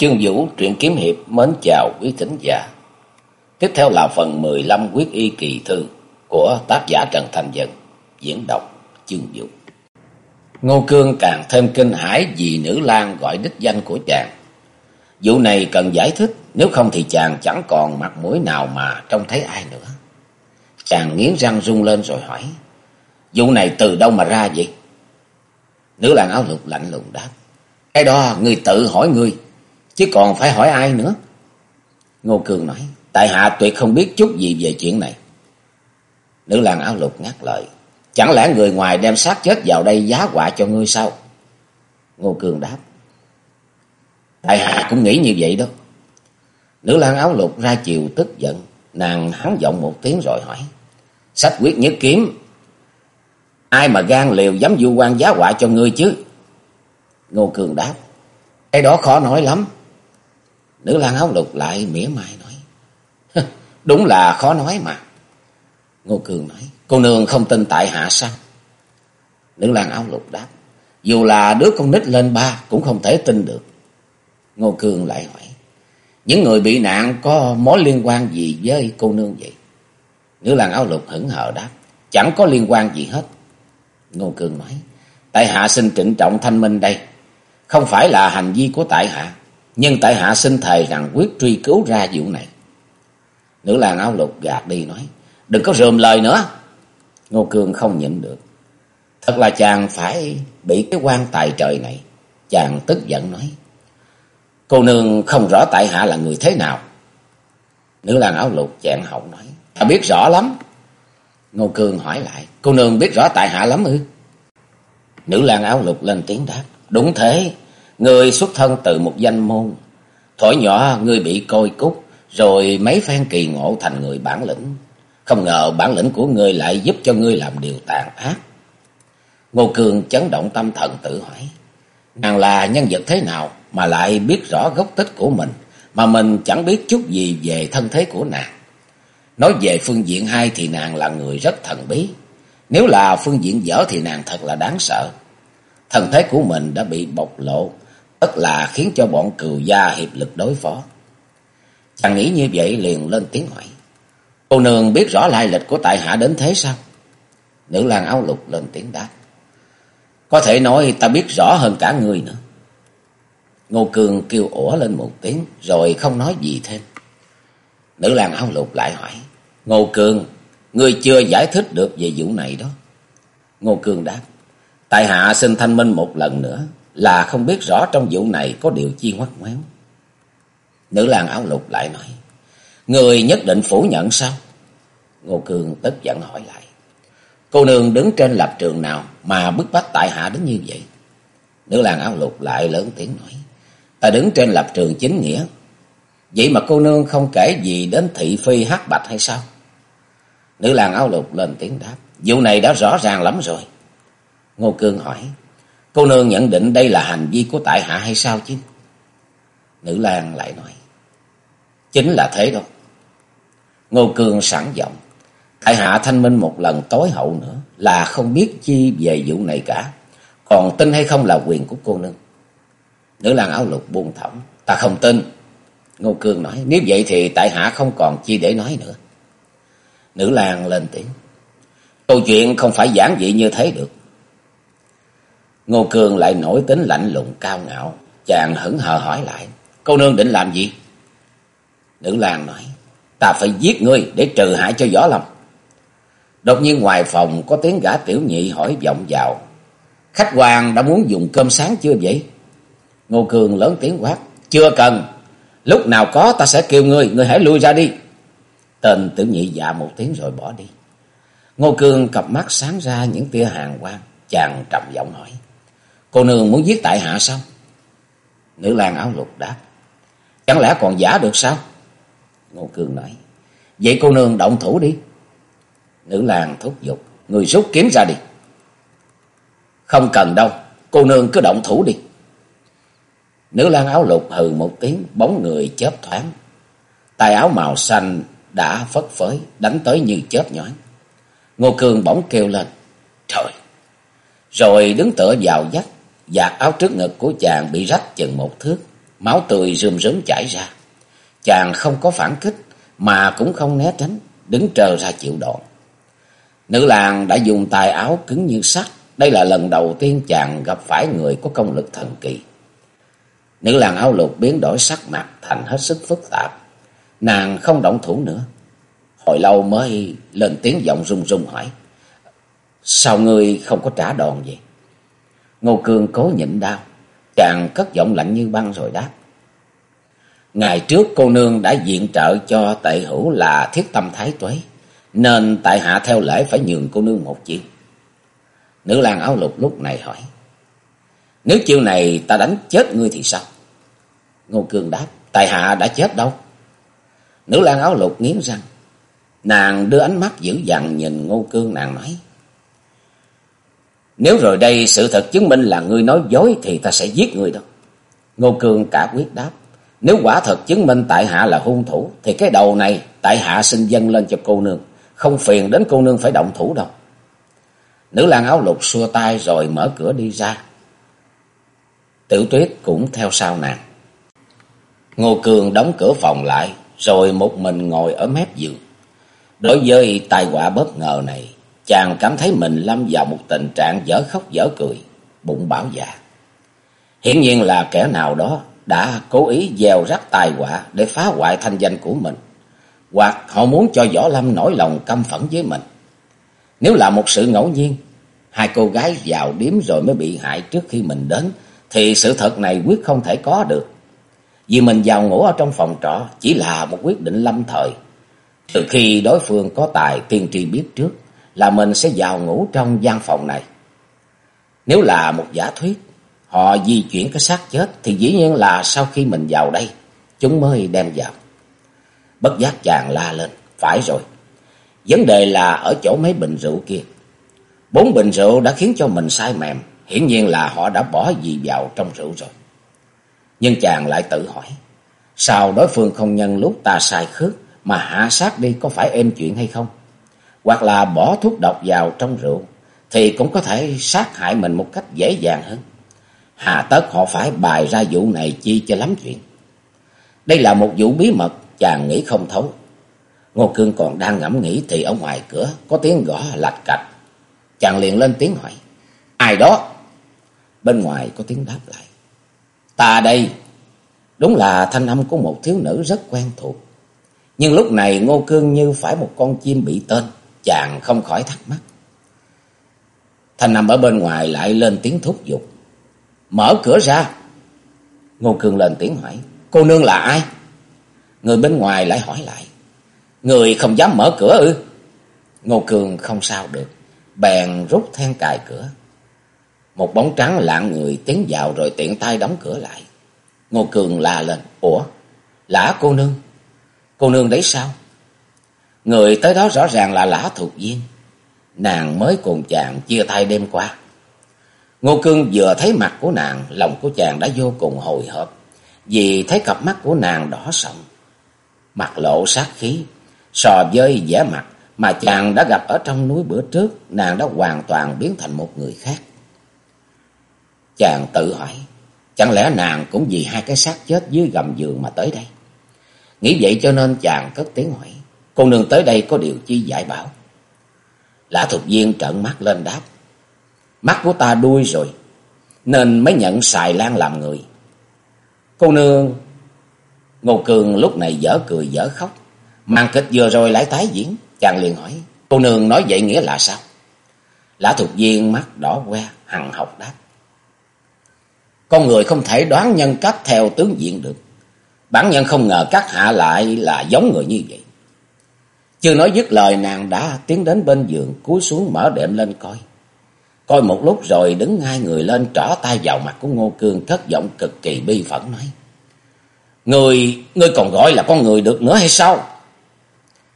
Chương Vũ truyện kiếm hiệp mến chào quý thính giả. Tiếp theo là phần 15 quyết y kỳ thư của tác giả Trần Thành Dân, diễn đọc Chương Vũ. Ngô Cương càng thêm kinh hãi vì nữ lang gọi đích danh của chàng. Vụ này cần giải thích, nếu không thì chàng chẳng còn mặt mũi nào mà trông thấy ai nữa. Chàng nghiến răng rung lên rồi hỏi, vụ này từ đâu mà ra vậy? Nữ lang áo lục lạnh lùng đáp, cái đó người tự hỏi người chứ còn phải hỏi ai nữa. Ngô Cường nói, tại hạ tuyệt không biết chút gì về chuyện này. Nữ lang áo lục ngắt lời, chẳng lẽ người ngoài đem xác chết vào đây giá họa cho ngươi sao? Ngô Cường đáp, tại hạ cũng nghĩ như vậy đó. Nữ lang áo lục ra chiều tức giận, nàng hắn giọng một tiếng rồi hỏi, sách quyết nhất kiếm, ai mà gan liều dám du quan giá họa cho ngươi chứ? Ngô Cường đáp, cái đó khó nói lắm. Nữ lang áo lục lại mỉa mai nói. Đúng là khó nói mà. Ngô Cường nói. Cô nương không tin tại hạ sao? Nữ lang áo lục đáp. Dù là đứa con nít lên ba cũng không thể tin được. Ngô Cường lại hỏi. Những người bị nạn có mối liên quan gì với cô nương vậy? Nữ lang áo lục hững hờ đáp. Chẳng có liên quan gì hết. Ngô Cường nói. Tại hạ xin trịnh trọng thanh minh đây. Không phải là hành vi của tại hạ. Nhưng tại hạ xin thầy rằng quyết truy cứu ra vụ này. Nữ làng áo lục gạt đi nói. Đừng có rườm lời nữa. Ngô Cương không nhịn được. Thật là chàng phải bị cái quan tài trời này. Chàng tức giận nói. Cô nương không rõ tại hạ là người thế nào. Nữ làng áo lục chàng họng nói. Ta biết rõ lắm. Ngô Cương hỏi lại. Cô nương biết rõ tại hạ lắm ư? Nữ làng áo lục lên tiếng đáp. Đúng thế. Người xuất thân từ một danh môn. Thổi nhỏ người bị coi cúc, rồi mấy phen kỳ ngộ thành người bản lĩnh. Không ngờ bản lĩnh của ngươi lại giúp cho ngươi làm điều tàn ác. Ngô Cường chấn động tâm thần tự hỏi. Nàng là nhân vật thế nào mà lại biết rõ gốc tích của mình, mà mình chẳng biết chút gì về thân thế của nàng. Nói về phương diện hai thì nàng là người rất thần bí. Nếu là phương diện dở thì nàng thật là đáng sợ. Thân thế của mình đã bị bộc lộ, ất là khiến cho bọn cừu gia hiệp lực đối phó. Chàng nghĩ như vậy liền lên tiếng hỏi. Cô nương biết rõ lai lịch của tại hạ đến thế sao? Nữ lang áo lục lên tiếng đáp. Có thể nói ta biết rõ hơn cả người nữa. Ngô Cường kêu ủa lên một tiếng rồi không nói gì thêm. Nữ lang áo lục lại hỏi. Ngô Cường, ngươi chưa giải thích được về vụ này đó. Ngô Cường đáp. Tại hạ xin thanh minh một lần nữa là không biết rõ trong vụ này có điều chi ngoắt ngoéo. Nữ lang áo lục lại nói. Người nhất định phủ nhận sao? Ngô Cương tức giận hỏi lại. Cô nương đứng trên lập trường nào mà bức bách tại hạ đến như vậy? Nữ lang áo lục lại lớn tiếng nói. Ta đứng trên lập trường chính nghĩa. Vậy mà cô nương không kể gì đến thị phi hát bạch hay sao? Nữ lang áo lục lên tiếng đáp. Vụ này đã rõ ràng lắm rồi. Ngô Cương hỏi. Cô nương nhận định đây là hành vi của tại hạ hay sao chứ? Nữ lang lại nói. Chính là thế đâu. Ngô Cương sẵn giọng. Tại hạ thanh minh một lần tối hậu nữa là không biết chi về vụ này cả. Còn tin hay không là quyền của cô nương. Nữ lang áo lục buông thõng. Ta không tin. Ngô Cương nói. Nếu vậy thì tại hạ không còn chi để nói nữa. Nữ lang lên tiếng. Câu chuyện không phải giản dị như thế được. Ngô Cương lại nổi tính lạnh lùng cao ngạo. Chàng hững hờ hỏi lại. Cô nương định làm gì? Nữ lang nói. Ta phải giết ngươi để trừ hại cho võ lòng. Đột nhiên ngoài phòng có tiếng gã tiểu nhị hỏi vọng vào. Khách hoàng đã muốn dùng cơm sáng chưa vậy? Ngô Cương lớn tiếng quát. Chưa cần. Lúc nào có ta sẽ kêu ngươi. Ngươi hãy lui ra đi. Tên tiểu nhị dạ một tiếng rồi bỏ đi. Ngô Cương cặp mắt sáng ra những tia hàng quang. Chàng trầm giọng hỏi. Cô nương muốn giết tại hạ sao? Nữ lang áo lục đáp. Chẳng lẽ còn giả được sao? Ngô Cương nói. Vậy cô nương động thủ đi. Nữ lang thúc giục. Người rút kiếm ra đi. Không cần đâu. Cô nương cứ động thủ đi. Nữ lang áo lục hừ một tiếng. Bóng người chớp thoáng. Tài áo màu xanh đã phất phới. Đánh tới như chớp nhoáng. Ngô Cương bỗng kêu lên. Trời! Rồi đứng tựa vào dắt. Giạt áo trước ngực của chàng bị rách chừng một thước. máu tươi rơm rớm chảy ra. Chàng không có phản kích, mà cũng không né tránh, đứng chờ ra chịu đòn. Nữ làng đã dùng tài áo cứng như sắt, đây là lần đầu tiên chàng gặp phải người có công lực thần kỳ. Nữ làng áo lục biến đổi sắc mặt thành hết sức phức tạp. Nàng không động thủ nữa. Hồi lâu mới lên tiếng giọng run run hỏi. Sao ngươi không có trả đòn vậy? Ngô Cương cố nhịn đau. Chàng cất giọng lạnh như băng rồi đáp. Ngày trước cô nương đã diện trợ cho tệ hữu là thiết tâm thái tuế. Nên tại hạ theo lễ phải nhường cô nương một chiêu. Nữ lang áo lục lúc này hỏi. Nếu chiêu này ta đánh chết ngươi thì sao? Ngô Cương đáp. Tại hạ đã chết đâu? Nữ lang áo lục nghiến răng. Nàng đưa ánh mắt dữ dằn nhìn Ngô Cương, nàng nói. Nếu rồi đây sự thật chứng minh là ngươi nói dối thì ta sẽ giết ngươi đâu. Ngô Cương cả quyết đáp. Nếu quả thật chứng minh tại hạ là hung thủ thì cái đầu này tại hạ xin dâng lên cho cô nương. Không phiền đến cô nương phải động thủ đâu. Nữ lang áo lục xua tay rồi mở cửa đi ra. Tiểu tuyết cũng theo sau nàng. Ngô Cương đóng cửa phòng lại rồi một mình ngồi ở mép giường. Đối với tai họa bất ngờ này, chàng cảm thấy mình lâm vào một tình trạng dở khóc dở cười, bụng bảo dạ. Hiển nhiên là kẻ nào đó đã cố ý gieo rắc tai họa để phá hoại thanh danh của mình, hoặc họ muốn cho Võ Lâm nổi lòng căm phẫn với mình. Nếu là một sự ngẫu nhiên, hai cô gái vào điếm rồi mới bị hại trước khi mình đến, thì sự thật này quyết không thể có được. Vì mình vào ngủ ở trong phòng trọ chỉ là một quyết định lâm thời. Từ khi đối phương có tài tiên tri biết trước là mình sẽ vào ngủ trong gian phòng này. Nếu là một giả thuyết, họ di chuyển cái xác chết thì dĩ nhiên là sau khi mình vào đây, chúng mới đem vào. Bất giác chàng la lên, phải rồi. Vấn đề là ở chỗ mấy bình rượu kia. Bốn bình rượu đã khiến cho mình sai mềm, hiển nhiên là họ đã bỏ gì vào trong rượu rồi. Nhưng chàng lại tự hỏi, sao đối phương không nhân lúc ta sai khước mà hạ sát đi có phải êm chuyện hay không? Hoặc là bỏ thuốc độc vào trong rượu, thì cũng có thể sát hại mình một cách dễ dàng hơn. Hà tất họ phải bài ra vụ này chi cho lắm chuyện. Đây là một vụ bí mật, chàng nghĩ không thấu. Ngô Cương còn đang ngẫm nghĩ thì ở ngoài cửa có tiếng gõ lạch cạch. Chàng liền lên tiếng hỏi. Ai đó? Bên ngoài có tiếng đáp lại. Ta đây. Đúng là thanh âm của một thiếu nữ rất quen thuộc. Nhưng lúc này Ngô Cương như phải một con chim bị tên. Chàng không khỏi thắc mắc. Thanh nằm ở bên ngoài lại lên tiếng thúc giục. Mở cửa ra. Ngô Cương lên tiếng hỏi. Cô nương là ai? Người bên ngoài lại hỏi lại. Người không dám mở cửa ư? Ngô Cương không sao được. Bèn rút then cài cửa. Một bóng trắng lạng người tiến vào rồi tiện tay đóng cửa lại. Ngô Cường la lên. Ủa? Lã cô nương? Cô nương đấy sao? Người tới đó rõ ràng là lã thuộc viên. Nàng mới cùng chàng chia tay đêm qua. Ngô Cương vừa thấy mặt của nàng, lòng của chàng đã vô cùng hồi hộp. Vì thấy cặp mắt của nàng đỏ sậm, mặt lộ sát khí, so với vẻ mặt mà chàng đã gặp ở trong núi bữa trước, nàng đã hoàn toàn biến thành một người khác. Chàng tự hỏi, chẳng lẽ nàng cũng vì hai cái xác chết dưới gầm giường mà tới đây? Nghĩ vậy cho nên chàng cất tiếng hỏi, cô nương tới đây có điều chi giải bảo? lã thuộc viên trợn mắt lên đáp, mắt của ta đuôi rồi, nên mới nhận xài lan làm người. Cô nương... Ngô Cường lúc này dở cười dở khóc, màn kịch vừa rồi lại tái diễn, chàng liền hỏi, cô nương nói vậy nghĩa là sao? Lã thuộc viên mắt đỏ que, hằng học đáp. Con người không thể đoán nhân cách theo tướng diện được. Bản nhân không ngờ các hạ lại là giống người như vậy. Chưa nói dứt lời nàng đã tiến đến bên giường cúi xuống mở đệm lên coi. Coi một lúc rồi đứng ngay người lên trỏ tay vào mặt của Ngô Cương cất giọng cực kỳ bi phẫn nói. Người, ngươi còn gọi là con người được nữa hay sao?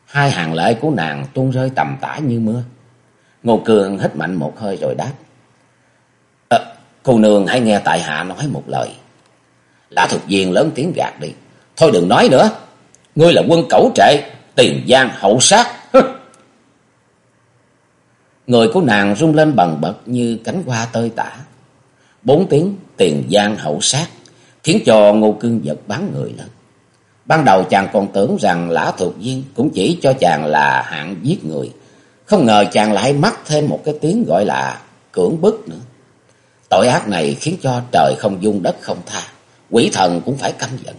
Hai hàng lệ của nàng tuôn rơi tầm tã như mưa. Ngô Cương hít mạnh một hơi rồi đáp. Ờ, cô nương hãy nghe tại hạ nói một lời. Lã thuộc viên lớn tiếng gạt đi. Thôi đừng nói nữa. Ngươi là quân cẩu trệ, tiền gian hậu sát. Người của nàng rung lên bần bật như cánh hoa tơi tả. Bốn tiếng tiền gian hậu sát. khiến cho Ngô Cương giật bắn người lên. Ban đầu chàng còn tưởng rằng Lã Thuộc Viên cũng chỉ cho chàng là hạng giết người. Không ngờ chàng lại mắc thêm một cái tiếng gọi là cưỡng bức nữa. Tội ác này khiến cho trời không dung, đất không tha. Quỷ thần cũng phải căm giận.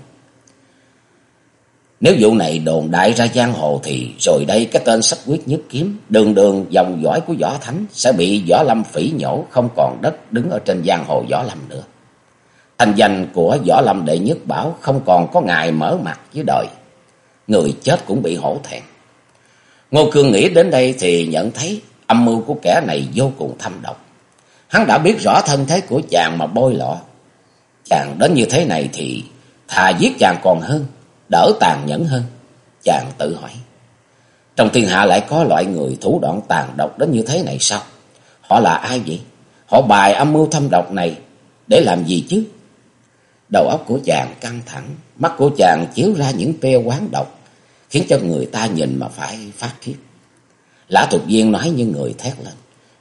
Nếu vụ này đồn đại ra giang hồ thì rồi đây cái tên sách quyết nhất kiếm, đường đường dòng dõi của võ thánh sẽ bị võ lâm phỉ nhổ không còn đất đứng ở trên giang hồ võ lâm nữa. Thành danh của võ lâm đệ nhất bảo không còn có ngài mở mặt với đời. Người chết cũng bị hổ thẹn. Ngô Cương nghĩ đến đây thì nhận thấy âm mưu của kẻ này vô cùng thâm độc. Hắn đã biết rõ thân thế của chàng mà bôi lọ. Chàng đến như thế này thì thà giết chàng còn hơn đỡ tàn nhẫn hơn. Chàng tự hỏi. Trong thiên hạ lại có loại người thủ đoạn tàn độc đến như thế này sao? Họ là ai vậy? Họ bài âm mưu thâm độc này để làm gì chứ? Đầu óc của chàng căng thẳng, mắt của chàng chiếu ra những tia quán độc, khiến cho người ta nhìn mà phải phát khiếp. Lã thuộc viên nói như người thét lên.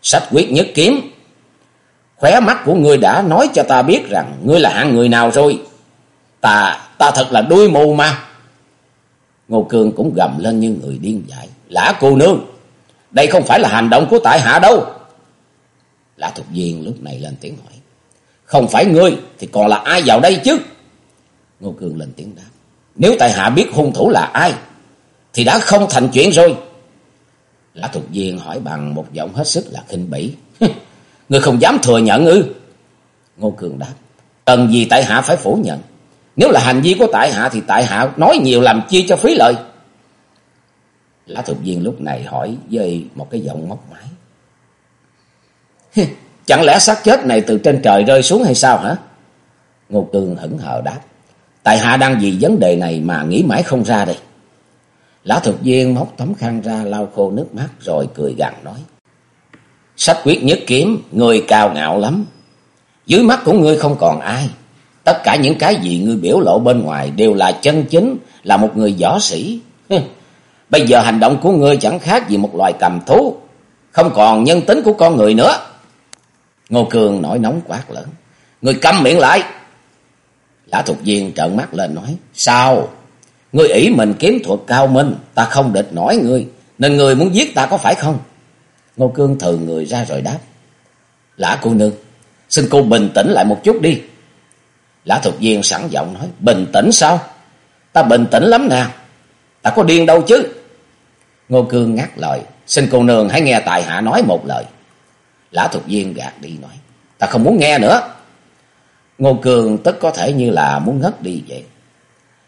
Sách quyết nhất kiếm. Khóe mắt của ngươi đã nói cho ta biết rằng ngươi là hạng người nào rồi. Ta ta thật là đuôi mù mà. Ngô Cương cũng gầm lên như người điên dại. Lã cô nương, đây không phải là hành động của tại hạ đâu. Lã Thục Viên lúc này lên tiếng hỏi. Không phải ngươi thì còn là ai vào đây chứ? Ngô Cương lên tiếng đáp. Nếu tại hạ biết hung thủ là ai thì đã không thành chuyện rồi. Lã Thục Viên hỏi bằng một giọng hết sức là khinh bỉ. Ngươi không dám thừa nhận ư? Ngô Cương đáp. Cần gì tại hạ phải phủ nhận? Nếu là hành vi của tại hạ thì tại hạ nói nhiều làm chi cho phí lợi. Lã thuộc viên lúc này hỏi với một cái giọng móc máy Chẳng lẽ xác chết này từ trên trời rơi xuống hay sao hả? Ngô Cương hững hờ đáp. Tại hạ đang vì vấn đề này mà nghĩ mãi không ra đây. Lã thực viên móc tấm khăn ra lau khô nước mắt rồi cười gằn nói. Sách quyết nhất kiếm, người cao ngạo lắm. Dưới mắt của ngươi không còn ai. Tất cả những cái gì ngươi biểu lộ bên ngoài đều là chân chính, là một người võ sĩ. Bây giờ hành động của ngươi chẳng khác gì một loài cầm thú, không còn nhân tính của con người nữa. Ngô Cường nổi nóng quát lớn. Ngươi câm miệng lại. Lã thuộc viên trợn mắt lên nói. Sao? Ngươi ý mình kiếm thuật cao minh, ta không địch nổi ngươi, nên ngươi muốn giết ta có phải không? Ngô Cương thừ người ra rồi đáp. Lã cô nương, xin cô bình tĩnh lại một chút đi. Lã thuộc viên sẵn giọng nói, bình tĩnh sao? Ta bình tĩnh lắm nè, ta có điên đâu chứ. Ngô Cương ngắt lời, xin cô nương hãy nghe tài hạ nói một lời. Lã thuộc viên gạt đi nói, ta không muốn nghe nữa. Ngô Cương tức có thể như là muốn ngất đi vậy.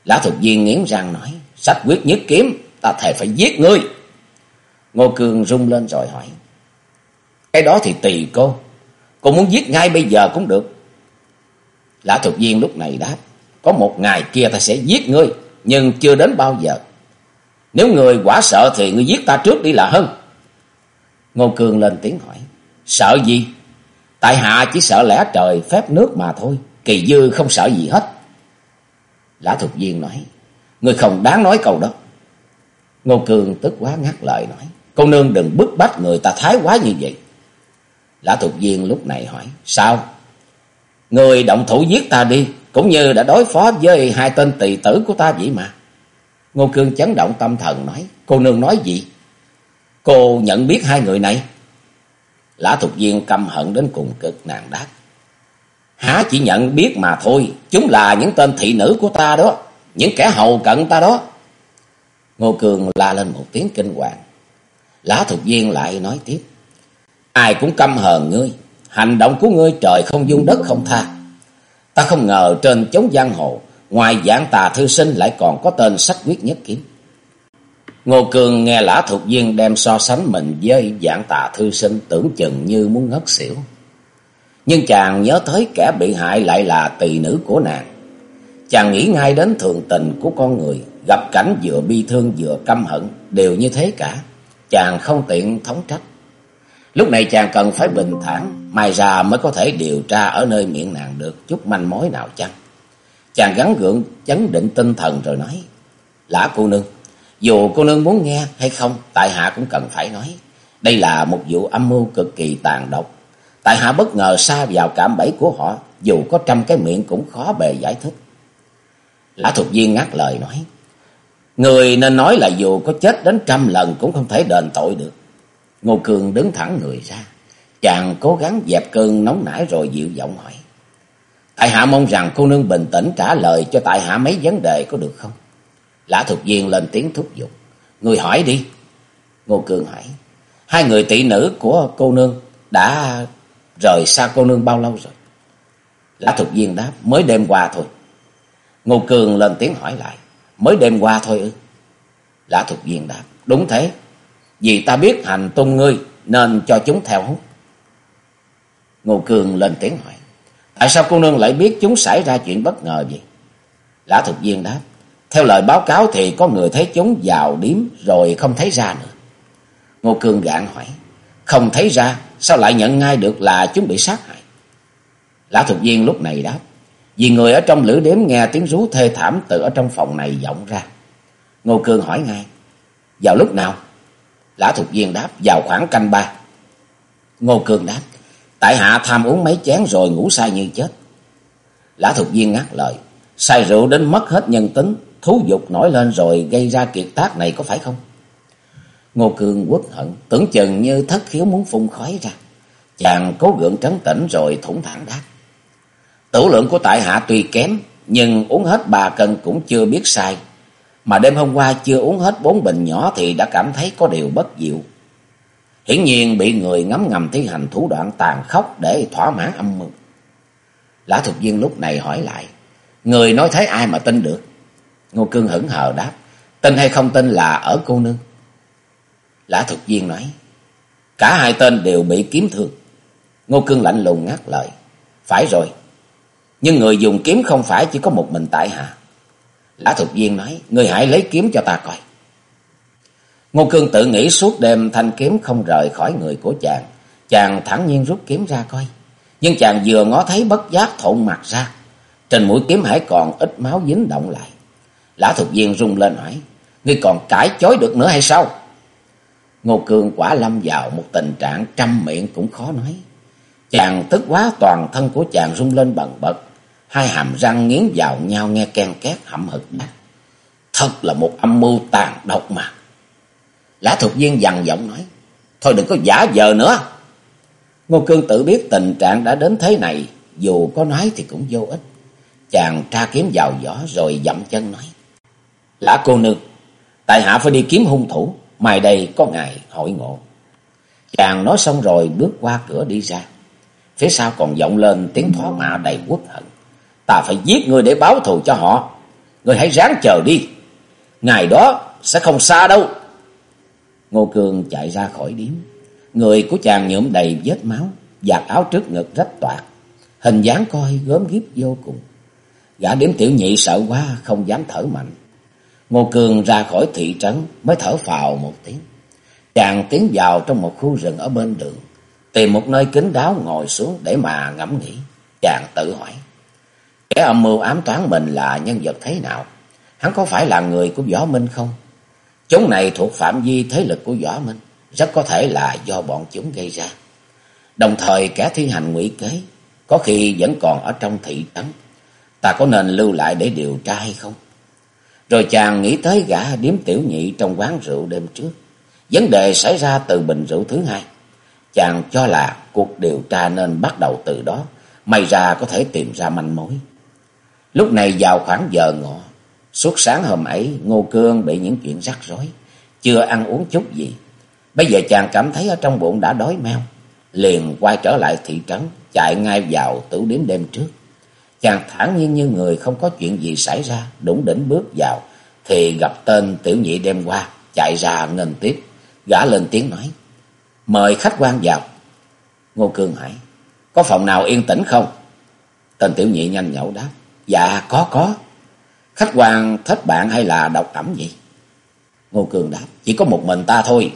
Lã thuộc viên nghiến răng nói, sách quyết nhất kiếm, ta thề phải giết ngươi. Ngô Cương rung lên rồi hỏi, cái đó thì tùy cô, cô muốn giết ngay bây giờ cũng được. Lã thuộc viên lúc này đáp. Có một ngày kia ta sẽ giết ngươi. Nhưng chưa đến bao giờ. Nếu người quả sợ thì ngươi giết ta trước đi là hơn. Ngô Cương lên tiếng hỏi. Sợ gì? Tại hạ chỉ sợ lẽ trời phép nước mà thôi. Kỳ dư không sợ gì hết. Lã thuộc viên nói. Ngươi không đáng nói câu đó. Ngô Cương tức quá ngắt lời nói. Cô nương đừng bức bách người ta thái quá như vậy. Lã thuộc viên lúc này hỏi. Sao? Người động thủ giết ta đi, cũng như đã đối phó với hai tên tỳ tử của ta vậy mà. Ngô Cương chấn động tâm thần nói, cô nương nói gì? Cô nhận biết hai người này? Lã Thục Viên căm hận đến cùng cực nàng đáp. Há chỉ nhận biết mà thôi, chúng là những tên thị nữ của ta đó, những kẻ hầu cận ta đó. Ngô Cường la lên một tiếng kinh hoàng. Lã Thục Viên lại nói tiếp. Ai cũng căm hờn ngươi, Hành động của ngươi trời không dung đất không tha. Ta không ngờ trên chốn giang hồ, ngoài dạng tà thư sinh lại còn có tên sách quyết nhất kiếm. Ngô Cường nghe lã thuộc viên đem so sánh mình với dạng tà thư sinh tưởng chừng như muốn ngất xỉu. Nhưng chàng nhớ tới kẻ bị hại lại là tỳ nữ của nàng. Chàng nghĩ ngay đến thường tình của con người, gặp cảnh vừa bi thương vừa căm hận, đều như thế cả. Chàng không tiện thống trách. Lúc này chàng cần phải bình thản, mai ra mới có thể điều tra ở nơi miệng nàng được chút manh mối nào chăng. Chàng gắn gượng chấn định tinh thần rồi nói, Lã cô nương, dù cô nương muốn nghe hay không, tại hạ cũng cần phải nói. Đây là một vụ âm mưu cực kỳ tàn độc. Tại hạ bất ngờ xa vào cảm bẫy của họ, dù có trăm cái miệng cũng khó bề giải thích. Lã thuộc Viên ngắt lời nói. Người nên nói là dù có chết đến trăm lần cũng không thể đền tội được. Ngô Cường đứng thẳng người ra. Chàng cố gắng dẹp cơn nóng nảy rồi dịu giọng hỏi. Tại hạ mong rằng cô nương bình tĩnh trả lời cho tại hạ mấy vấn đề có được không? Lã Thục Viên lên tiếng thúc giục. Người hỏi đi. Ngô Cường hỏi. Hai người tỷ nữ của cô nương đã rời xa cô nương bao lâu rồi? Lã Thục Viên đáp. Mới đêm qua thôi. Ngô Cường lên tiếng hỏi lại. Mới đêm qua thôi ư? Lã Thục Viên đáp. Đúng thế. Vì ta biết hành tung ngươi nên cho chúng theo hút. Ngô Cường lên tiếng hỏi. Tại sao cô nương lại biết chúng xảy ra chuyện bất ngờ vậy? Lã thực Viên đáp. Theo lời báo cáo thì có người thấy chúng vào điếm rồi không thấy ra nữa. Ngô Cương gạn hỏi. Không thấy ra, sao lại nhận ngay được là chúng bị sát hại? Lã thực Viên lúc này đáp. Vì người ở trong lữ đếm nghe tiếng rú thê thảm từ ở trong phòng này vọng ra. Ngô Cương hỏi ngay. Vào lúc nào? Lã Thục Viên đáp. Vào khoảng canh ba. Ngô Cương đáp. Tại hạ tham uống mấy chén rồi ngủ say như chết. Lã Thục Viên ngắt lời. Say rượu đến mất hết nhân tính. Thú dục nổi lên rồi gây ra kiệt tác này có phải không? Ngô Cương quất hận. Tưởng chừng như thất khiếu muốn phun khói ra. Chàng cố gượng trấn tĩnh rồi thủng thẳng đáp. Tử lượng của tại hạ tuy kém. Nhưng uống hết ba cân cũng chưa biết sai. Mà đêm hôm qua chưa uống hết bốn bình nhỏ thì đã cảm thấy có điều bất diệu. Hiển nhiên bị người ngấm ngầm thi hành thủ đoạn tàn khốc để thỏa mãn âm mưu. Lã thuộc Viên lúc này hỏi lại. Người nói thấy ai mà tin được? Ngô Cương hững hờ đáp. Tin hay không tin là ở cô nương. Lã thuộc Viên nói. Cả hai tên đều bị kiếm thương. Ngô Cương lạnh lùng ngắt lời. Phải rồi. Nhưng người dùng kiếm không phải chỉ có một mình tại hạ. Lã Thục Viên nói. Người hãy lấy kiếm cho ta coi. Ngô Cương tự nghĩ suốt đêm thanh kiếm không rời khỏi người của chàng. Chàng thẳng nhiên rút kiếm ra coi. Nhưng chàng vừa ngó thấy bất giác thộn mặt ra. Trên mũi kiếm hãy còn ít máu dính động lại. Lã Thục Viên rung lên hỏi. Ngươi còn cãi chối được nữa hay sao? Ngô Cương quả lâm vào một tình trạng trăm miệng cũng khó nói. Chàng tức quá, toàn thân của chàng rung lên bần bật. Hai hàm răng nghiến vào nhau nghe ken két hậm hực đắt. Thật là một âm mưu tàn độc mà. Lã thuộc Viên dằn giọng nói. Thôi đừng có giả vờ nữa. Ngô Cương tự biết tình trạng đã đến thế này. Dù có nói thì cũng vô ích. Chàng tra kiếm vào giỏ rồi dậm chân nói. Lã cô nương. Tại hạ phải đi kiếm hung thủ. Mai đây có ngày hội ngộ. Chàng nói xong rồi bước qua cửa đi ra. Phía sau còn vọng lên tiếng thoá mạ đầy quốc hận. Ta phải giết người để báo thù cho họ. Người hãy ráng chờ đi. Ngày đó sẽ không xa đâu. Ngô Cường chạy ra khỏi điếm. Người của chàng nhuộm đầy vết máu, giặt áo trước ngực rách toạc. Hình dáng coi gớm ghiếp vô cùng. Gã điếm tiểu nhị sợ quá không dám thở mạnh. Ngô Cường ra khỏi thị trấn mới thở phào một tiếng. Chàng tiến vào trong một khu rừng ở bên đường. Tìm một nơi kín đáo ngồi xuống để mà ngẫm nghĩ. Chàng tự hỏi. Kẻ âm mưu ám toán mình là nhân vật thế nào? Hắn có phải là người của Võ Minh không? Chúng này thuộc phạm vi thế lực của Võ Minh, rất có thể là do bọn chúng gây ra. Đồng thời kẻ thi hành ngụy kế, có khi vẫn còn ở trong thị trấn. Ta có nên lưu lại để điều tra hay không? Rồi chàng nghĩ tới gã điếm tiểu nhị trong quán rượu đêm trước. Vấn đề xảy ra từ bình rượu thứ hai. Chàng cho là cuộc điều tra nên bắt đầu từ đó, may ra có thể tìm ra manh mối. Lúc này vào khoảng giờ ngọ, Suốt sáng hôm ấy, Ngô Cương bị những chuyện rắc rối, chưa ăn uống chút gì. Bây giờ chàng cảm thấy ở trong bụng đã đói meo, liền quay trở lại thị trấn, chạy ngay vào tử điếm đêm trước. Chàng thản nhiên như người không có chuyện gì xảy ra, đúng đỉnh bước vào, thì gặp tên tiểu nhị đêm qua, chạy ra ngân tiếp, gã lên tiếng nói, mời khách quan vào. Ngô Cương hỏi, có phòng nào yên tĩnh không? Tên tiểu nhị nhanh nhậu đáp, dạ có có. Khách quan thích bạn hay là độc ẩm vậy? Ngô Cường đáp, chỉ có một mình ta thôi.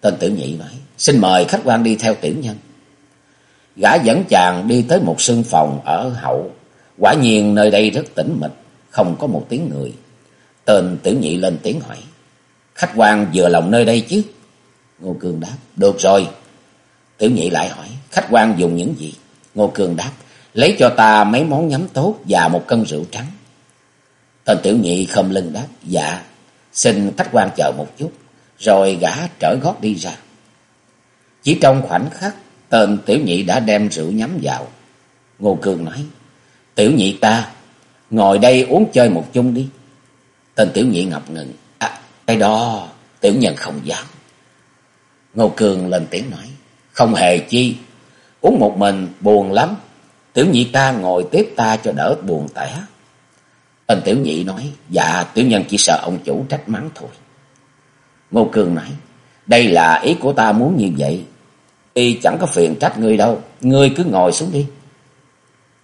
Tên tiểu nhị nói, xin mời khách quan đi theo tiểu nhân. Gã dẫn chàng đi tới một sương phòng ở hậu. Quả nhiên nơi đây rất tĩnh mịch, không có một tiếng người. Tên tiểu nhị lên tiếng hỏi, khách quan vừa lòng nơi đây chứ? Ngô Cường đáp, được rồi. Tiểu nhị lại hỏi, khách quan dùng những gì? Ngô Cường đáp, lấy cho ta mấy món nhắm tốt và một cân rượu trắng. Tên tiểu nhị khom lưng đáp, dạ, xin khách quan chờ một chút, rồi gã trở gót đi ra. Chỉ trong khoảnh khắc, tên tiểu nhị đã đem rượu nhắm vào. Ngô Cương nói, tiểu nhị ta, ngồi đây uống chơi một chung đi. Tên tiểu nhị ngập ngừng, à, cái đó tiểu nhân không dám. Ngô Cương lên tiếng nói, không hề chi, uống một mình buồn lắm, tiểu nhị ta ngồi tiếp ta cho đỡ buồn tẻ. Tên tiểu nhị nói, dạ tiểu nhân chỉ sợ ông chủ trách mắng thôi. Ngô Cương nói, đây là ý của ta muốn như vậy. Y chẳng có phiền trách ngươi đâu, ngươi cứ ngồi xuống đi.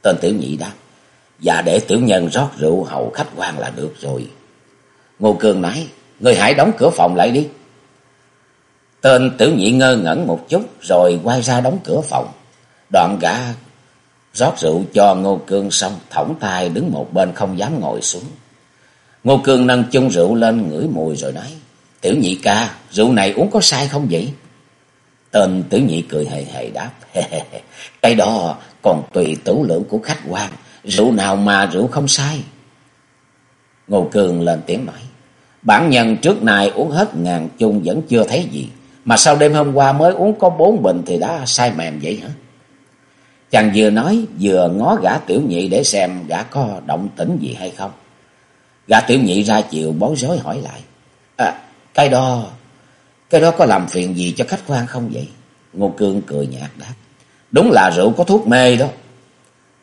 Tên tiểu nhị đáp, dạ để tiểu nhân rót rượu hầu khách quan là được rồi. Ngô Cương nói, ngươi hãy đóng cửa phòng lại đi. Tên tiểu nhị ngơ ngẩn một chút rồi quay ra đóng cửa phòng. Đoạn gã rót rượu cho Ngô Cương xong, thõng tay đứng một bên không dám ngồi xuống. Ngô Cương nâng chung rượu lên ngửi mùi rồi nói, Tiểu nhị ca, rượu này uống có sai không vậy? Tên tiểu nhị cười hề hề đáp, cái đó còn tùy tửu lượng của khách quan, rượu nào mà rượu không sai. Ngô Cương lên tiếng nói, bản nhân trước này uống hết ngàn chung vẫn chưa thấy gì, mà sau đêm hôm qua mới uống có bốn bình thì đã sai mềm vậy hả? Chàng vừa nói vừa ngó gã tiểu nhị để xem gã có động tĩnh gì hay không. Gã tiểu nhị ra chiều bối rối hỏi lại. À, cái đó, cái đó có làm phiền gì cho khách quan không vậy? Ngô Cương cười nhạt đáp. Đúng là rượu có thuốc mê đó.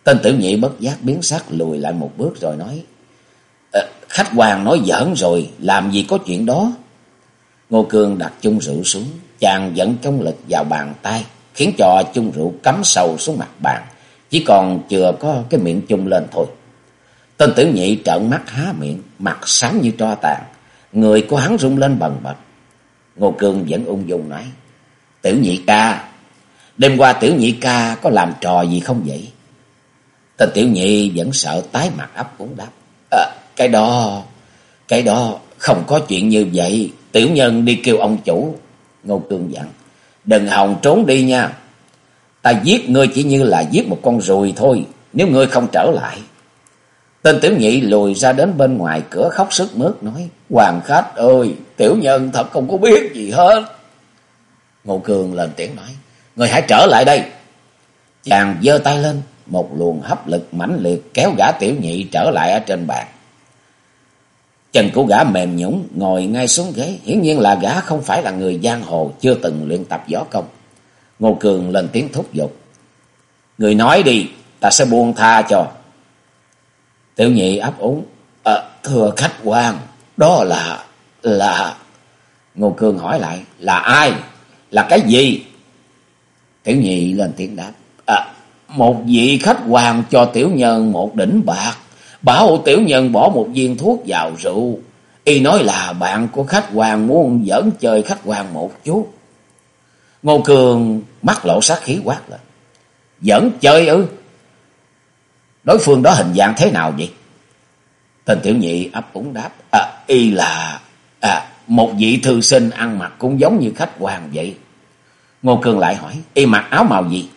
Tên tiểu nhị bất giác biến sắc lùi lại một bước rồi nói. À, khách quan nói giỡn rồi, làm gì có chuyện đó. Ngô Cương đặt chung rượu xuống, chàng dẫn công lực vào bàn tay, khiến cho chung rượu cắm sâu xuống mặt bàn, chỉ còn chừa có cái miệng chung lên thôi. Tên tiểu nhị trợn mắt há miệng, mặt sáng như tro tàn, người của hắn rung lên bần bật. Ngô Cương vẫn ung dung nói, tiểu nhị ca, đêm qua tiểu nhị ca có làm trò gì không vậy? Tên tiểu nhị vẫn sợ tái mặt ấp cũng đáp, à, cái đó, cái đó không có chuyện như vậy, tiểu nhân đi kêu ông chủ. Ngô Cương dặn, Đừng hòng trốn đi nha. Ta giết ngươi chỉ như là giết một con ruồi thôi, nếu ngươi không trở lại. Tên tiểu nhị lùi ra đến bên ngoài cửa khóc sức mướt nói, Hoàng khách ơi, tiểu nhân thật không có biết gì hết. Ngô Cường lên tiếng nói, Ngươi hãy trở lại đây. Chàng giơ tay lên, một luồng hấp lực mãnh liệt kéo gã tiểu nhị trở lại ở trên bàn. Chân của gã mềm nhũng, ngồi ngay xuống ghế. Hiển nhiên là gã không phải là người giang hồ, chưa từng luyện tập võ công. Ngô Cường lên tiếng thúc giục. Người nói đi, ta sẽ buông tha cho. Tiểu nhị ấp úng. À, thưa khách quan, đó là... là... Ngô Cường hỏi lại, là ai? Là cái gì? Tiểu nhị lên tiếng đáp. À, một vị khách quan cho tiểu nhân một đỉnh bạc. Bảo tiểu nhân bỏ một viên thuốc vào rượu. Y nói là bạn của khách hoàng muốn dẫn chơi khách hoàng một chút. Ngô Cường mắt lộ sát khí quát lên. Dẫn chơi ư? Đối phương đó hình dạng thế nào vậy? Tên tiểu nhị ấp úng đáp. À, y là à, một vị thư sinh ăn mặc cũng giống như khách hoàng vậy. Ngô Cường lại hỏi. Y mặc áo màu gì?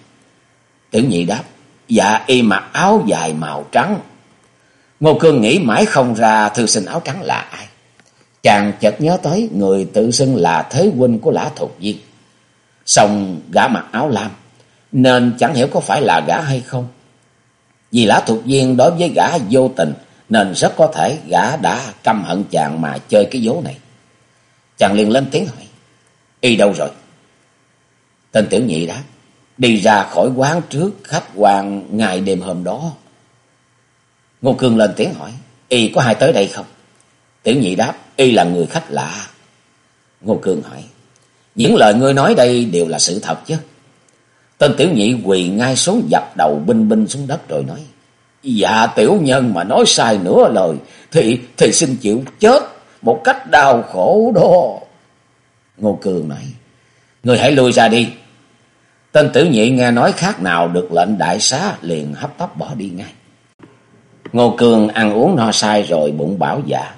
Tiểu nhị đáp. Dạ y mặc áo dài màu trắng. Ngô Cương nghĩ mãi không ra thư sinh áo trắng là ai. Chàng chợt nhớ tới người tự xưng là thế huynh của lã thuộc viên. Xong gã mặc áo lam, nên chẳng hiểu có phải là gã hay không. Vì lã thuộc viên đối với gã vô tình, nên rất có thể gã đã căm hận chàng mà chơi cái vố này. Chàng liền lên tiếng hỏi, y đâu rồi? Tên tiểu nhị đáp, đi ra khỏi quán trước khách quan ngày đêm hôm đó. Ngô Cương lên tiếng hỏi, y có ai tới đây không? Tiểu nhị đáp, y là người khách lạ. Ngô Cương hỏi, những lời ngươi nói đây đều là sự thật chứ? Tên tiểu nhị quỳ ngay xuống dập đầu binh binh xuống đất rồi nói, Dạ tiểu nhân mà nói sai nửa lời, thì thì xin chịu chết một cách đau khổ đó. Ngô Cương nói, Ngươi hãy lui ra đi. Tên tiểu nhị nghe nói khác nào được lệnh đại xá liền hấp tấp bỏ đi ngay. Ngô Cường ăn uống no say rồi bụng bảo dạ.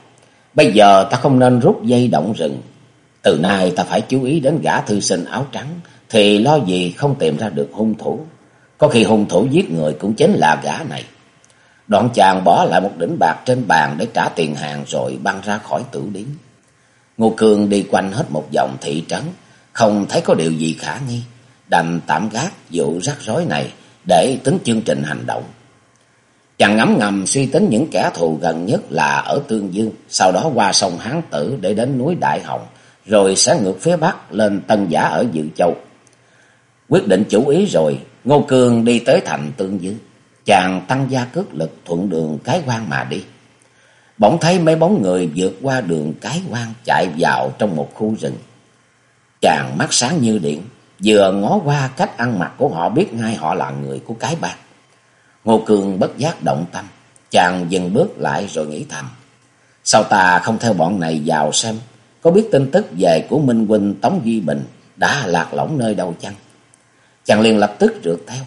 Bây giờ ta không nên rút dây động rừng. Từ nay ta phải chú ý đến gã thư sinh áo trắng. Thì lo gì không tìm ra được hung thủ. Có khi hung thủ giết người cũng chính là gã này. Đoạn chàng bỏ lại một đỉnh bạc trên bàn để trả tiền hàng rồi băng ra khỏi tử điếm. Ngô Cương đi quanh hết một vòng thị trấn, không thấy có điều gì khả nghi, đành tạm gác vụ rắc rối này để tính chương trình hành động. Chàng ngấm ngầm suy tính những kẻ thù gần nhất là ở Tương Dương, sau đó qua sông Hán Tử để đến núi Đại Hồng, rồi sẽ ngược phía Bắc lên Tân Giả ở Dự Châu. Quyết định chủ ý rồi, Ngô Cương đi tới thành Tương Dương. Chàng tăng gia cước lực thuận đường cái quan mà đi. Bỗng thấy mấy bóng người vượt qua đường cái quan chạy vào trong một khu rừng. Chàng mắt sáng như điện, vừa ngó qua cách ăn mặc của họ biết ngay họ là người của cái bang. Ngô Cương bất giác động tâm, chàng dừng bước lại rồi nghĩ thầm. Sao ta không theo bọn này vào xem, có biết tin tức về của Minh Huynh Tống Duy Bình đã lạc lõng nơi đâu chăng? Chàng liền lập tức rượt theo.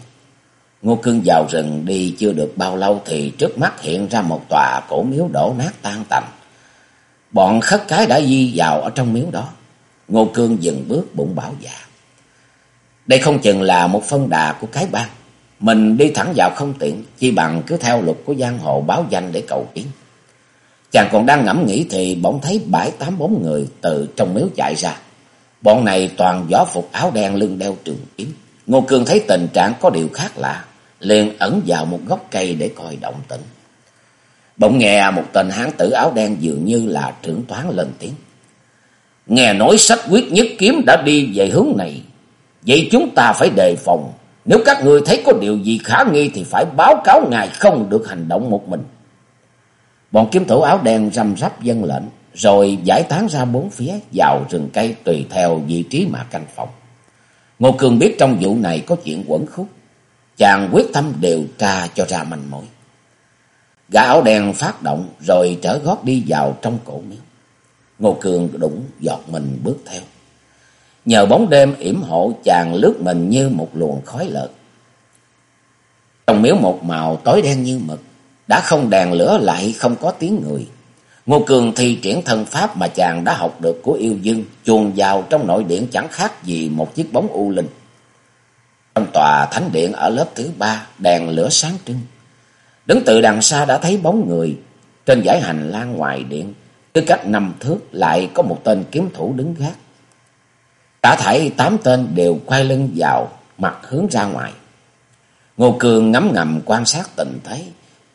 Ngô Cương vào rừng đi chưa được bao lâu thì trước mắt hiện ra một tòa cổ miếu đổ nát tan tành. Bọn khất cái đã di vào ở trong miếu đó. Ngô Cương dừng bước bụng bảo dạ. Đây không chừng là một phân đà của cái bang. Mình đi thẳng vào không tiện, chi bằng cứ theo luật của giang hồ báo danh để cầu kiến. Chàng còn đang ngẫm nghĩ thì bỗng thấy bảy tám bóng người từ trong miếu chạy ra. Bọn này toàn gió phục áo đen lưng đeo trường kiếm. Ngô Cương thấy tình trạng có điều khác lạ, liền ẩn vào một gốc cây để coi động tĩnh. Bỗng nghe một tên hán tử áo đen dường như là trưởng toán lên tiếng. Nghe nói sách quyết nhất kiếm đã đi về hướng này, vậy chúng ta phải đề phòng. Nếu các người thấy có điều gì khả nghi thì phải báo cáo ngài không được hành động một mình. Bọn kiếm thủ áo đen răm rắp dân lệnh, rồi giải tán ra bốn phía vào rừng cây tùy theo vị trí mà canh phòng. Ngô Cường biết trong vụ này có chuyện quẩn khúc, chàng quyết tâm điều tra cho ra manh mối. Gã áo đen phát động rồi trở gót đi vào trong cổ miếu. Ngô Cường đụng giọt mình bước theo. Nhờ bóng đêm yểm hộ chàng lướt mình như một luồng khói lợt. Trong miếu một màu tối đen như mực, đã không đèn lửa lại không có tiếng người. Ngô Cường thi triển thân pháp mà chàng đã học được của yêu dương, chuồn vào trong nội điện chẳng khác gì một chiếc bóng u linh. Trong tòa thánh điện ở lớp thứ ba, đèn lửa sáng trưng. Đứng từ đằng xa đã thấy bóng người, trên giải hành lang ngoài điện, cứ cách năm thước lại có một tên kiếm thủ đứng gác. Cả thảy tám tên đều quay lưng vào, mặt hướng ra ngoài. Ngô Cường ngắm ngầm quan sát tình thế,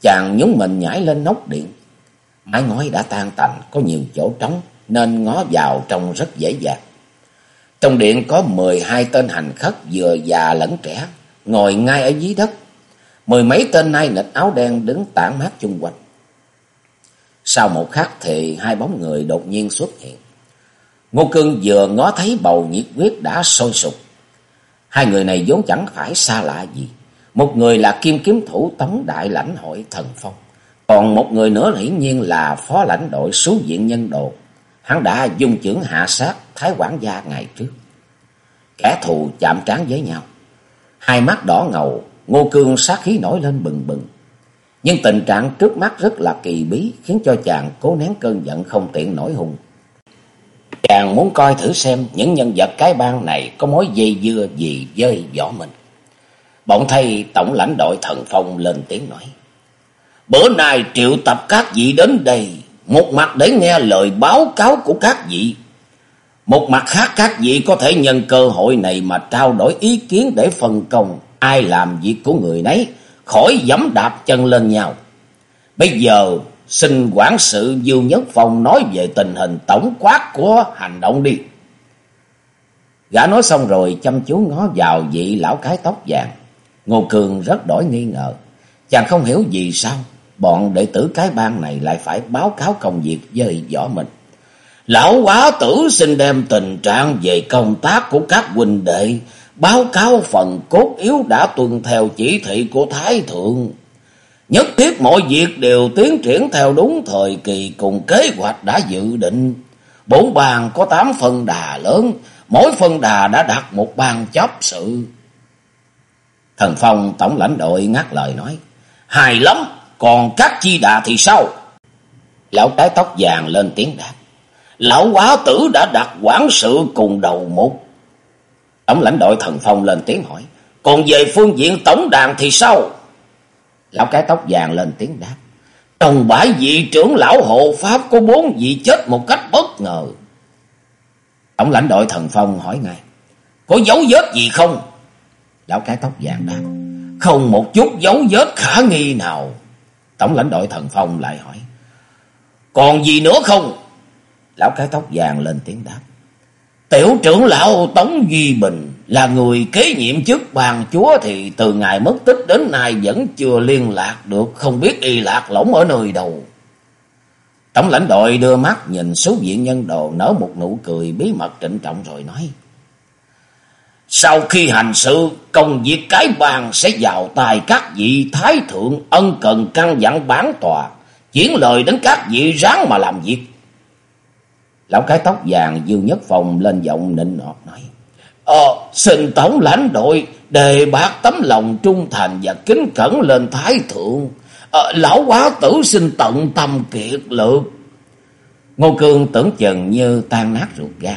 chàng nhúng mình nhảy lên nóc điện. Mái ngói đã tan tành, có nhiều chỗ trống, nên ngó vào trông rất dễ dàng. Trong điện có mười hai tên hành khất vừa già lẫn trẻ, ngồi ngay ở dưới đất. Mười mấy tên nai nịch áo đen đứng tản mát chung quanh. Sau một khắc thì hai bóng người đột nhiên xuất hiện. Ngô Cương vừa ngó thấy bầu nhiệt quyết đã sôi sục. Hai người này vốn chẳng phải xa lạ gì. Một người là kim kiếm thủ tống đại lãnh hội thần phong. Còn một người nữa hiển nhiên là phó lãnh đội số diện nhân đồ. Hắn đã dung trưởng hạ sát Thái quản gia ngày trước. Kẻ thù chạm trán với nhau. Hai mắt đỏ ngầu, ngô cương sát khí nổi lên bừng bừng. Nhưng tình trạng trước mắt rất là kỳ bí, khiến cho chàng cố nén cơn giận không tiện nổi hùng. Chàng muốn coi thử xem những nhân vật cái bang này có mối dây dưa gì với võ mình. Bỗng thay tổng lãnh đội thần phong lên tiếng nói. Bữa nay triệu tập các vị đến đây, một mặt để nghe lời báo cáo của các vị. Một mặt khác các vị có thể nhân cơ hội này mà trao đổi ý kiến để phân công ai làm việc của người nấy, khỏi dẫm đạp chân lên nhau. Bây giờ xin quản sự Dương Nhất Phong nói về tình hình tổng quát của hành động đi. Gã nói xong rồi chăm chú ngó vào vị lão cái tóc vàng. Ngô Cường rất đổi nghi ngờ. Chàng không hiểu gì sao bọn đệ tử cái bang này lại phải báo cáo công việc với võ mình. Lão quá tử xin đem tình trạng về công tác của các huynh đệ, báo cáo phần cốt yếu đã tuân theo chỉ thị của Thái Thượng. Nhất thiết mọi việc đều tiến triển theo đúng thời kỳ cùng kế hoạch đã dự định. Bốn bàn có tám phân đà lớn, mỗi phân đà đã đặt một bàn chấp sự. Thần Phong tổng lãnh đội ngắt lời nói, hài lắm, còn các chi đà thì sao? Lão cái tóc vàng lên tiếng đáp. Lão quá tử đã đặt quản sự cùng đầu mục. Tổng lãnh đội thần phong lên tiếng hỏi. Còn về phương diện tổng đàn thì sao? Lão cái tóc vàng lên tiếng đáp. Trong bãi vị trưởng lão hộ pháp có bốn vị chết một cách bất ngờ. Tổng lãnh đội thần phong hỏi ngay. Có dấu vết gì không? Lão cái tóc vàng đáp. Không một chút dấu vết khả nghi nào. Tổng lãnh đội thần phong lại hỏi. Còn gì nữa không? Lão cái tóc vàng lên tiếng đáp. Tiểu trưởng lão Tống Duy Bình là người kế nhiệm chức bàn chúa thì từ ngày mất tích đến nay vẫn chưa liên lạc được, không biết y lạc lỏng ở nơi đâu. Tổng lãnh đội đưa mắt nhìn số viện nhân đồ nở một nụ cười bí mật trịnh trọng rồi nói. Sau khi hành sự, công việc cái bàn sẽ vào tay các vị thái thượng ân cần căn dặn bán tòa, chuyển lời đến các vị ráng mà làm việc. Lão cái tóc vàng Dương Nhất Phong lên giọng nịnh nọt nói. Ờ, xin tổng lãnh đội đề bạc tấm lòng trung thành và kính cẩn lên thái thượng. Ờ, lão quá tử xin tận tâm kiệt lực. Ngô Cương tưởng chừng như tan nát ruột gan.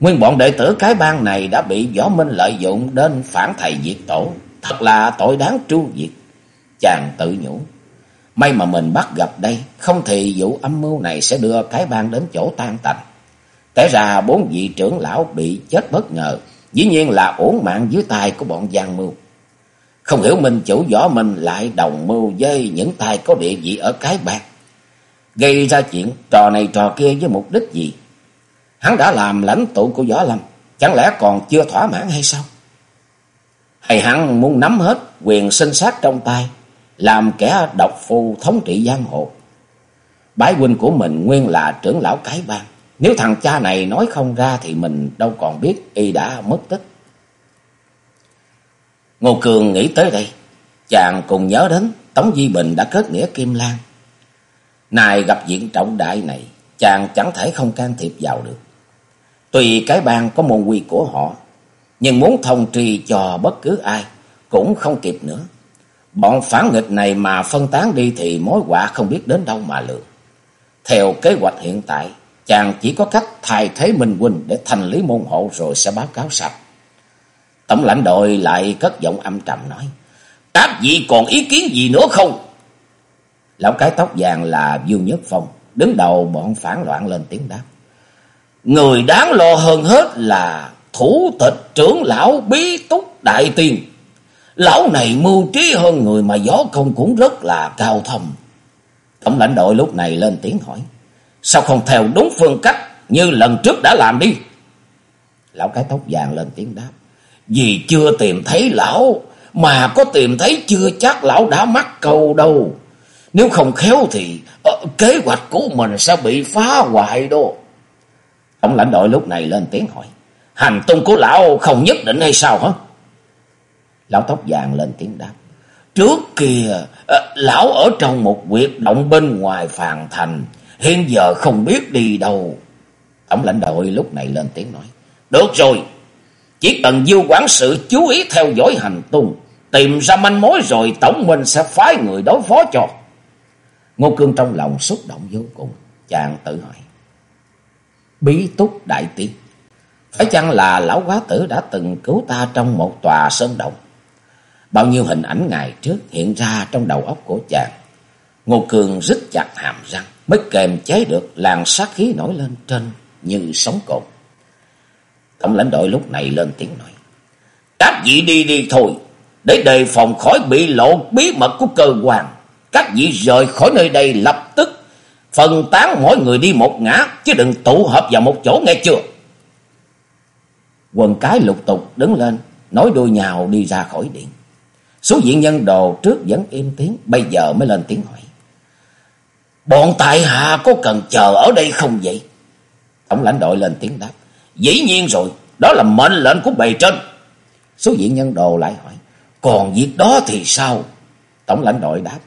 Nguyên bọn đệ tử cái bang này đã bị Võ Minh lợi dụng đến phản thầy diệt tổ. Thật là tội đáng tru diệt. Chàng tự nhủ. May mà mình bắt gặp đây, không thì vụ âm mưu này sẽ đưa cái bang đến chỗ tan tành. Té ra bốn vị trưởng lão bị chết bất ngờ, dĩ nhiên là ổn mạng dưới tay của bọn gian mưu. Không hiểu minh chủ võ mình lại đồng mưu với những tay có địa vị ở cái bang. Gây ra chuyện trò này trò kia với mục đích gì? Hắn đã làm lãnh tụ của võ lâm, chẳng lẽ còn chưa thỏa mãn hay sao? Hay hắn muốn nắm hết quyền sinh sát trong tay, làm kẻ độc phu thống trị giang hồ. Bái huynh của mình nguyên là trưởng lão cái bang. Nếu thằng cha này nói không ra thì mình đâu còn biết y đã mất tích. Ngô Cường nghĩ tới đây, chàng cùng nhớ đến Tống Di Bình đã kết nghĩa Kim Lan. Này gặp diện trọng đại này, chàng chẳng thể không can thiệp vào được. Tùy cái bang có môn quy của họ, nhưng muốn thông tri cho bất cứ ai cũng không kịp nữa. Bọn phản nghịch này mà phân tán đi thì mối quả không biết đến đâu mà lượng. Theo kế hoạch hiện tại, chàng chỉ có cách thay thế Minh Huynh để thành lý môn hộ rồi sẽ báo cáo sạch. Tổng lãnh đội lại cất giọng âm trầm nói, Các vị còn ý kiến gì nữa không? Lão cái tóc vàng là Dương Nhất Phong, đứng đầu bọn phản loạn lên tiếng đáp. Người đáng lo hơn hết là thủ tịch trưởng lão bí túc đại tiên. Lão này mưu trí hơn người mà gió công cũng rất là cao thầm. Tổng lãnh đội lúc này lên tiếng hỏi. Sao không theo đúng phương cách như lần trước đã làm đi? Lão cái tóc vàng lên tiếng đáp. Vì chưa tìm thấy lão, mà có tìm thấy chưa chắc lão đã mắc câu đâu. Nếu không khéo thì ờ, kế hoạch của mình sẽ bị phá hoại đó. ông lãnh đội lúc này lên tiếng hỏi. Hành tung của lão không nhất định hay sao hả? Lão tóc vàng lên tiếng đáp. Trước kia, ờ, lão ở trong một quyệt động bên ngoài phàn thành. Hiện giờ không biết đi đâu. Tổng lãnh đội lúc này lên tiếng nói. Được rồi, chỉ cần dư quản sự chú ý theo dõi hành tung. Tìm ra manh mối rồi tổng minh sẽ phái người đối phó cho. Ngô Cương trong lòng xúc động vô cùng. Chàng tự hỏi. Bí túc đại tiên. Phải chăng là lão quá tử đã từng cứu ta trong một tòa sơn động? Bao nhiêu hình ảnh ngày trước hiện ra trong đầu óc của chàng. Ngô Cường rít chặt hàm răng mới kềm chế được làn sát khí nổi lên trên như sóng cồn. Tổng lãnh đội lúc này lên tiếng nói. Các vị đi đi thôi, để đề phòng khỏi bị lộ bí mật của cơ quan. Các vị rời khỏi nơi đây lập tức, phân tán mỗi người đi một ngã, chứ đừng tụ hợp vào một chỗ nghe chưa. Quần cái lục tục đứng lên, nói đôi nhào đi ra khỏi điện. Số diện nhân đồ trước vẫn im tiếng, bây giờ mới lên tiếng hỏi. Bọn tại hạ có cần chờ ở đây không vậy? Tổng lãnh đội lên tiếng đáp. Dĩ nhiên rồi, đó là mệnh lệnh của bề trên. Số diện nhân đồ lại hỏi. Còn việc đó thì sao? Tổng lãnh đội đáp.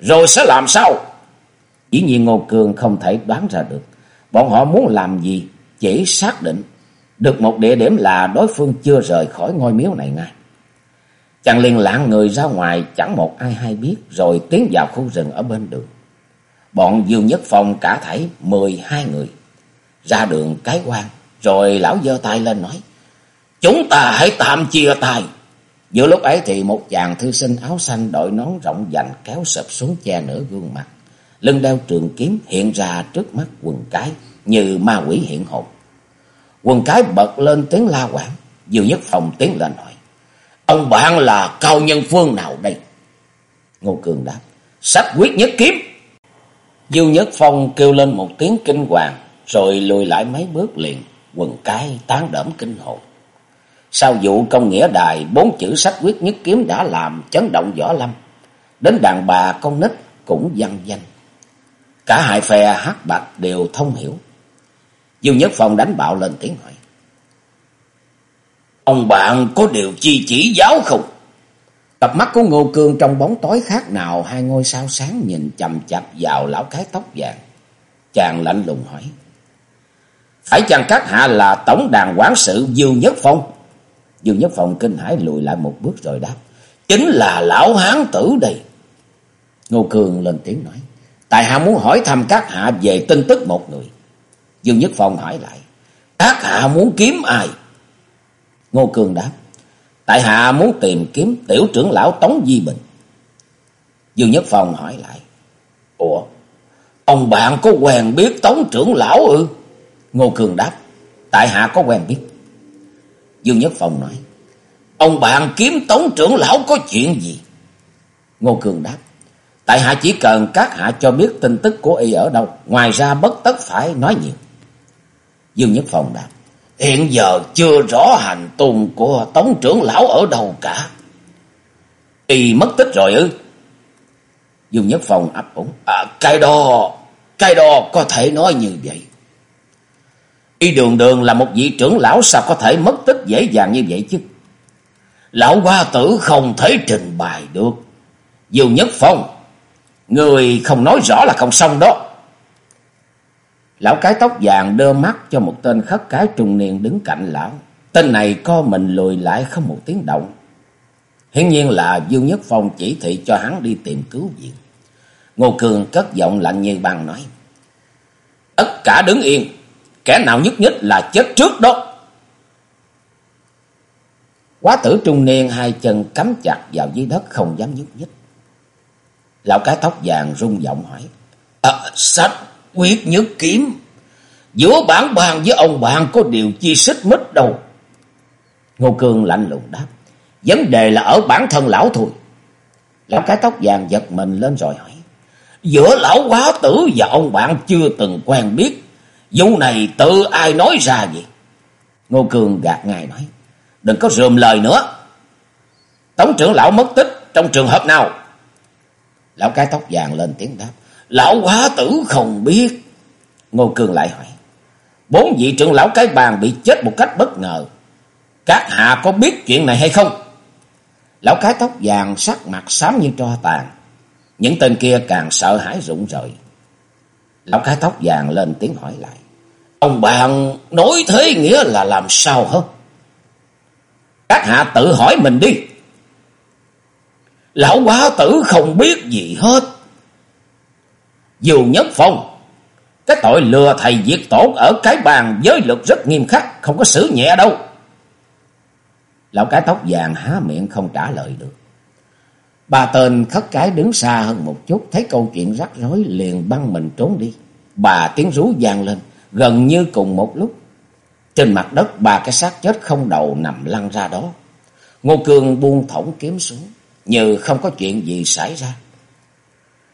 Rồi sẽ làm sao? Dĩ nhiên Ngô Cường không thể đoán ra được. Bọn họ muốn làm gì? Chỉ xác định được một địa điểm là đối phương chưa rời khỏi ngôi miếu này ngay. Chàng liền lạng người ra ngoài chẳng một ai hay biết rồi tiến vào khu rừng ở bên đường. Bọn Dương Nhất Phong cả thảy mười hai người. Ra đường cái quan, rồi lão giơ tay lên nói. Chúng ta hãy tạm chia tay. Giữa lúc ấy thì một chàng thư sinh áo xanh đội nón rộng dành kéo sập xuống che nửa gương mặt. Lưng đeo trường kiếm hiện ra trước mắt quần cái như ma quỷ hiện hồn. Quần cái bật lên tiếng la quảng. Diêu Nhất Phong tiến lên hỏi. Ông bạn là cao nhân phương nào đây? Ngô Cường đáp. Sách quyết nhất kiếm. Diêu Nhất Phong kêu lên một tiếng kinh hoàng. Rồi lùi lại mấy bước liền. Quần cái tán đẫm kinh hồn. Sau vụ công nghĩa đài, bốn chữ sách quyết nhất kiếm đã làm chấn động võ lâm. Đến đàn bà con nít cũng văn danh. Cả hai phe hát bạch đều thông hiểu. Dương Nhất Phong đánh bạo lên tiếng hỏi. Ông bạn có điều chi chỉ giáo không? Cặp mắt của Ngô Cương trong bóng tối khác nào, hai ngôi sao sáng nhìn chầm chập vào lão cái tóc vàng. Chàng lạnh lùng hỏi. Phải chàng các hạ là tổng đàn quản sự Dương Nhất Phong? Dương Nhất Phong kinh hãi lùi lại một bước rồi đáp. Chính là lão hán tử đây. Ngô Cường lên tiếng nói. Tại hạ muốn hỏi thăm các hạ về tin tức một người. Dương Nhất Phong hỏi lại. Các hạ muốn kiếm ai? Ngô Cường đáp. Tại hạ muốn tìm kiếm tiểu trưởng lão Tống Di Bình. Dương Nhất Phong hỏi lại. Ủa? Ông bạn có quen biết Tống trưởng lão ư? Ngô Cường đáp. Tại hạ có quen biết. Dương Nhất Phong nói. Ông bạn kiếm tống trưởng lão có chuyện gì? Ngô Cường đáp. Tại hạ chỉ cần các hạ cho biết tin tức của y ở đâu. Ngoài ra bất tất phải nói nhiều. Dương Nhất Phong đáp. Hiện giờ chưa rõ hành tung của tống trưởng lão ở đâu cả. Y mất tích rồi ư? Dương Nhất Phong ấp ủng. À, cái đó, cái đó có thể nói như vậy. Y đường đường là một vị trưởng lão sao có thể mất tích dễ dàng như vậy chứ? Lão hoa tử không thể trình bày được. Dù nhất phong, người không nói rõ là không xong đó. Lão cái tóc vàng đưa mắt cho một tên khất cái trung niên đứng cạnh lão. Tên này co mình lùi lại không một tiếng động. Hiển nhiên là Dương Nhất Phong chỉ thị cho hắn đi tìm cứu viện. Ngô Cường cất giọng lạnh như băng nói. Tất cả đứng yên, Kẻ nào nhất nhất là chết trước đó. Quá tử trung niên hai chân cắm chặt vào dưới đất không dám nhúc nhích. Lão cái tóc vàng rung giọng hỏi. Ờ, à, sách quyết nhất kiếm. Giữa bản bàn với ông bạn có điều chi xích mít đâu. Ngô Cương lạnh lùng đáp. Vấn đề là ở bản thân lão thôi. Lão cái tóc vàng giật mình lên rồi hỏi. Giữa lão quá tử và ông bạn chưa từng quen biết. Vụ này tự ai nói ra vậy? Ngô Cường gạt ngài nói. Đừng có rườm lời nữa. Tổng trưởng lão mất tích trong trường hợp nào? Lão cái tóc vàng lên tiếng đáp. Lão quá tử không biết. Ngô Cường lại hỏi. Bốn vị trưởng lão cái bàn bị chết một cách bất ngờ. Các hạ có biết chuyện này hay không? Lão cái tóc vàng, sắc mặt xám như tro tàn. Những tên kia càng sợ hãi rụng rời. Lão cái tóc vàng lên tiếng hỏi lại. Ông bạn nói thế nghĩa là làm sao hả? Các hạ tự hỏi mình đi. Lão quá tử không biết gì hết. Dù nhất phong, cái tội lừa thầy diệt tổ ở cái bàn giới lực rất nghiêm khắc, không có xử nhẹ đâu. Lão cái tóc vàng há miệng không trả lời được. Bà tên khất cái đứng xa hơn một chút, thấy câu chuyện rắc rối liền băng mình trốn đi. Bà tiếng rú vang lên gần như cùng một lúc. Trên mặt đất ba cái xác chết không đầu nằm lăn ra đó. Ngô Cương buông thõng kiếm xuống, như không có chuyện gì xảy ra.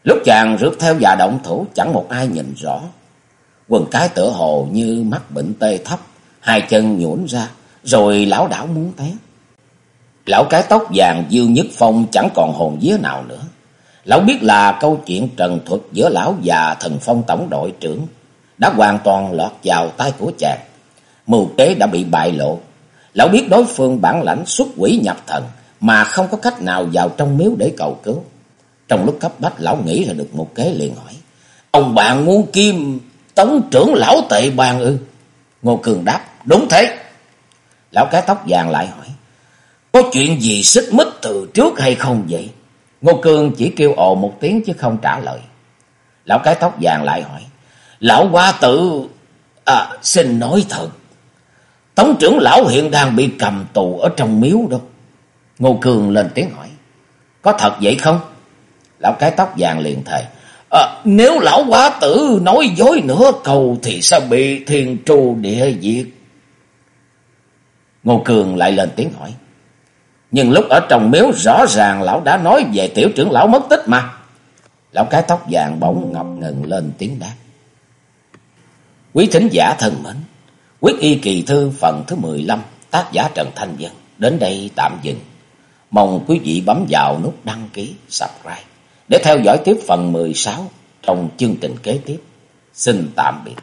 Lúc chàng rước theo và động thủ chẳng một ai nhìn rõ. Quần cái tựa hồ như mắt bệnh tê thấp, hai chân nhũn ra, rồi lão đảo muốn té. Lão cái tóc vàng Dương Nhất Phong chẳng còn hồn vía nào nữa. Lão biết là câu chuyện trần thuật giữa lão và thần phong tổng đội trưởng đã hoàn toàn lọt vào tay của chàng. Mưu kế đã bị bại lộ. Lão biết đối phương bản lãnh xuất quỷ nhập thần mà không có cách nào vào trong miếu để cầu cứu. Trong lúc cấp bách lão nghĩ là được một kế liền hỏi. Ông bạn muốn kim tống trưởng lão tệ bàn ư? Ngô Cường đáp. Đúng thế. Lão cái tóc vàng lại hỏi. Có chuyện gì xích mít từ trước hay không vậy? Ngô Cường chỉ kêu ồ một tiếng chứ không trả lời. Lão cái tóc vàng lại hỏi. Lão qua tự... À, xin nói thật. Tống trưởng lão hiện đang bị cầm tù ở trong miếu đâu. Ngô Cường lên tiếng hỏi. Có thật vậy không? Lão cái tóc vàng liền thề. À, nếu lão quá tử nói dối nữa cầu thì sẽ bị thiên tru địa diệt. Ngô Cường lại lên tiếng hỏi. Nhưng lúc ở trong miếu rõ ràng lão đã nói về tiểu trưởng lão mất tích mà. Lão cái tóc vàng bỗng ngập ngừng lên tiếng đáp. Quý thính giả thân mến, quyết y kỳ thư phần thứ 15, tác giả Trần Thanh Dân, đến đây tạm dừng. Mong quý vị bấm vào nút đăng ký, subscribe để theo dõi tiếp phần 16 trong chương trình kế tiếp. Xin tạm biệt.